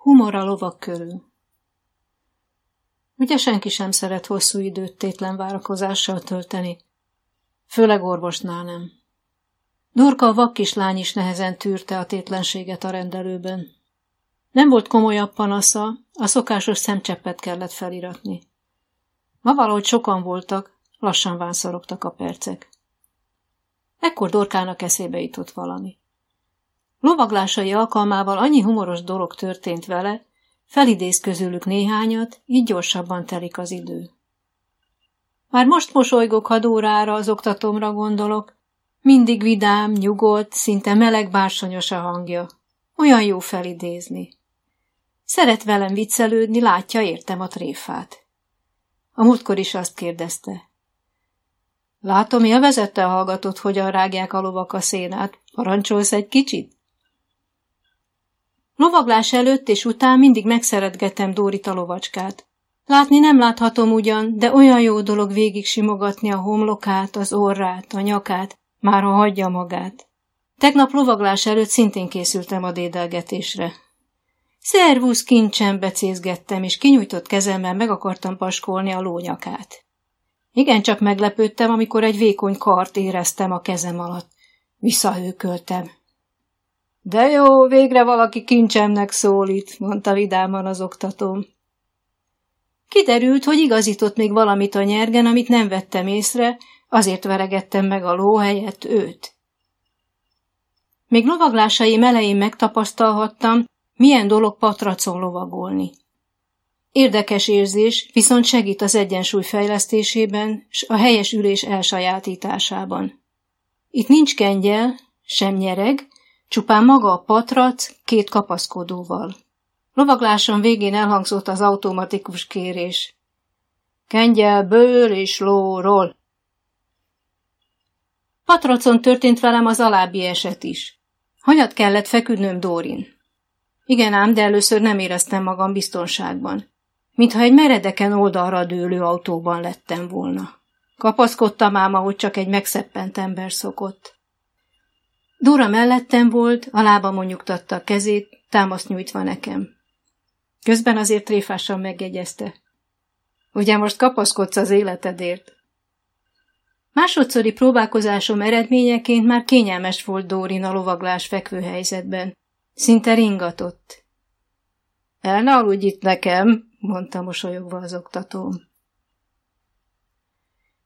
Humor a lovak körül. Ugye senki sem szeret hosszú időt tétlen várakozással tölteni. Főleg orvosnál nem. Dorka a vakkislány is nehezen tűrte a tétlenséget a rendelőben. Nem volt komolyabb panasza, a szokásos szemcseppet kellett feliratni. Ma valahogy sokan voltak, lassan vánszorogtak a percek. Ekkor Dorkának eszébe jutott valami. Lovaglásai alkalmával annyi humoros dolog történt vele, felidéz közülük néhányat, így gyorsabban telik az idő. Már most mosolygok hadórára, az oktatomra gondolok, mindig vidám, nyugodt, szinte meleg bársonyos a hangja. Olyan jó felidézni. Szeret velem viccelődni, látja, értem a tréfát. A múltkor is azt kérdezte. Látom, élvezette hallgatott, hogyan rágják a lovak a szénát. Parancsolsz egy kicsit? Lovaglás előtt és után mindig megszeretgetem Dórit a lovacskát. Látni nem láthatom ugyan, de olyan jó dolog végig simogatni a homlokát, az orrát, a nyakát, már ha hagyja magát. Tegnap lovaglás előtt szintén készültem a dédelgetésre. Szervusz kincsem becézgettem, és kinyújtott kezemmel meg akartam paskolni a lónyakát. Igen, csak meglepődtem, amikor egy vékony kart éreztem a kezem alatt. Visszahőköltem. De jó, végre valaki kincsemnek szólít, mondta vidáman az oktatóm. Kiderült, hogy igazított még valamit a nyergen, amit nem vettem észre, azért veregettem meg a ló helyett őt. Még lovaglásai elején megtapasztalhattam, milyen dolog patracon lovagolni. Érdekes érzés, viszont segít az egyensúly fejlesztésében s a helyes ülés elsajátításában. Itt nincs kengyel, sem nyereg, csupán maga a patrac két kapaszkodóval. Lovagláson végén elhangzott az automatikus kérés. Kengyel, bőr és lóról. Patracon történt velem az alábbi eset is. Hanyat kellett feküdnöm Dórin. Igen ám, de először nem éreztem magam biztonságban mintha egy meredeken oldalra dőlő autóban lettem volna. Kapaszkodtam ám, ahogy csak egy megszeppent ember szokott. Dóra mellettem volt, a lábamon nyugtatta a kezét, támaszt nyújtva nekem. Közben azért tréfásan megjegyezte. Ugye most kapaszkodsz az életedért? Másodszori próbálkozásom eredményeként már kényelmes volt Dórin a lovaglás fekvő helyzetben. Szinte ringatott. El ne aludj itt nekem, mondta mosolyogva az oktatóm.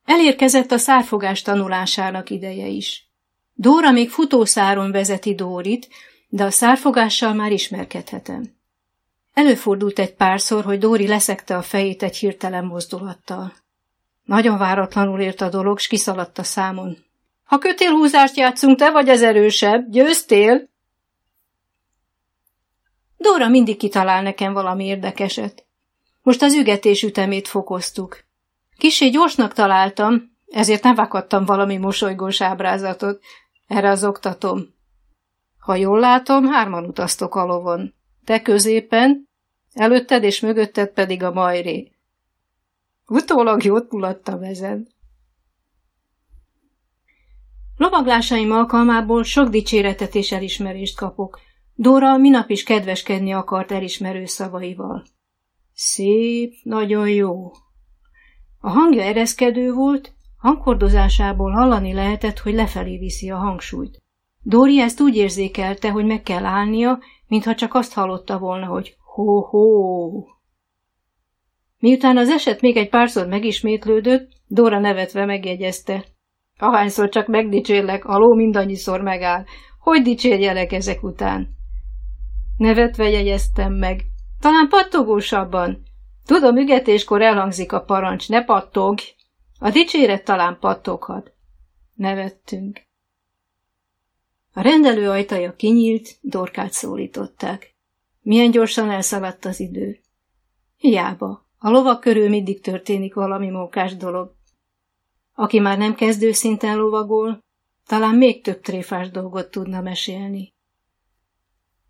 Elérkezett a szárfogás tanulásának ideje is. Dóra még futószáron vezeti Dórit, de a szárfogással már ismerkedhetem. Előfordult egy párszor, hogy Dóri leszekte a fejét egy hirtelen mozdulattal. Nagyon váratlanul ért a dolog, s kiszaladt a számon. Ha kötélhúzást játszunk, te vagy az erősebb, győztél? Dóra mindig kitalál nekem valami érdekeset. Most az ügetés ütemét fokoztuk. Kissé gyorsnak találtam, ezért nem vakadtam valami mosolygós ábrázatot. Erre az oktatom. Ha jól látom, hárman utaztok a lovon. Te középen, előtted és mögötted pedig a majré. Utólag jót mulatta a vezed. Lovaglásaim alkalmából sok dicséretet és elismerést kapok. Dóra minap is kedveskedni akart elismerő szavaival. Szép, nagyon jó. A hangja ereszkedő volt, hangkordozásából hallani lehetett, hogy lefelé viszi a hangsúlyt. Dóri ezt úgy érzékelte, hogy meg kell állnia, mintha csak azt hallotta volna, hogy ho-ho. Miután az eset még egy párszor megismétlődött, Dóra nevetve megjegyezte. Ahányszor csak megdicsérlek, a ló mindannyiszor megáll. Hogy dicsérjelek ezek után? Nevetve jegyeztem meg. Talán pattogósabban. Tudom, ügetéskor elhangzik a parancs, ne pattog. A dicséret talán pattoghat. Nevettünk. A rendelő ajtaja kinyílt, dorkát szólították. Milyen gyorsan elszaladt az idő. Hiába, a lovak körül mindig történik valami mókás dolog. Aki már nem kezdő szinten lovagol, talán még több tréfás dolgot tudna mesélni.